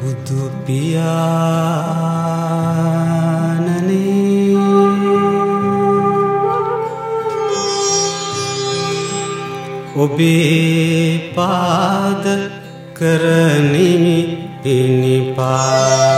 බුදුපියානනේ ඔබේ පාද කරනිමි පිණිපා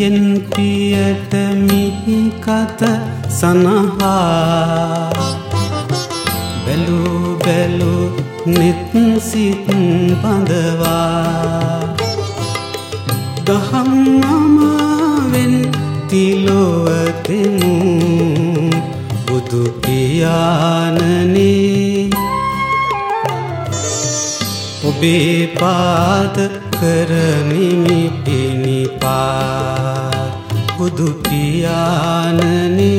පියෙන් පියට මිහි කත සනහා. බැලු බැලු නෙත් සිත් බඳවා. දහම් අමාවෙන් තිලොවතෙමු බුදු පියාණනේ. ඔබේ පාද කරනිමි පිණිපා. බුදු පියාණනේ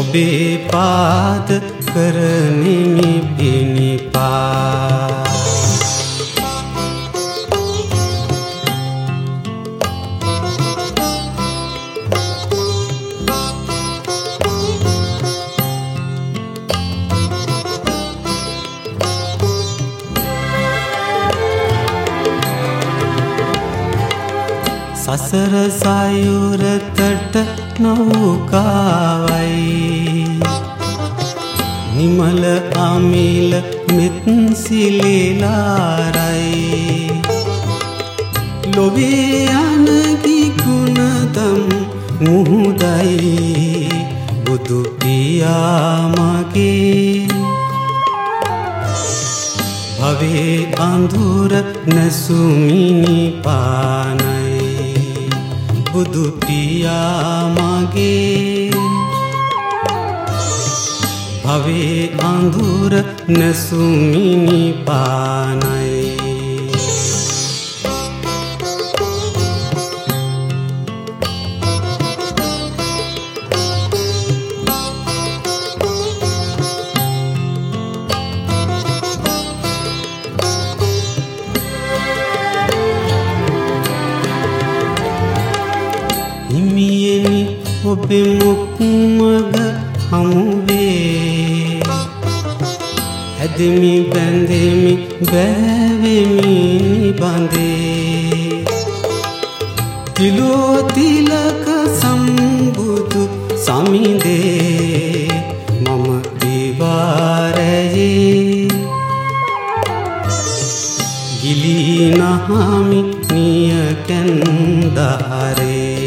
ඔබේ පාද කරනිමි පිණිපා. සසර සයුරතට නෞකාවයි නිමල අමිල මෙත් සිලිලාරයි. ලොවේ අනගි ගුණදම් මුහුදයි. බුදු පියාමගේ භවේ අඳුර නැසුමිනි පානයි. බුදු පියාමගේ භවේ අඳුර නැසුමිනි පානයි හිමියෙනි ඔබේ මුක්මග හමුවේ. හැදෙමි බැඳෙමි බෑවෙමි බඳේ. තිලෝතිලක සම්බුදු සමිදේ මම දිවාරයේ. ගිලිනහමි නිය කැන්දාරේ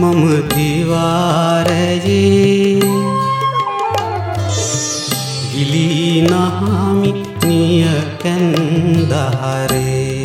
मम दीवारलीनहामिकन्दरे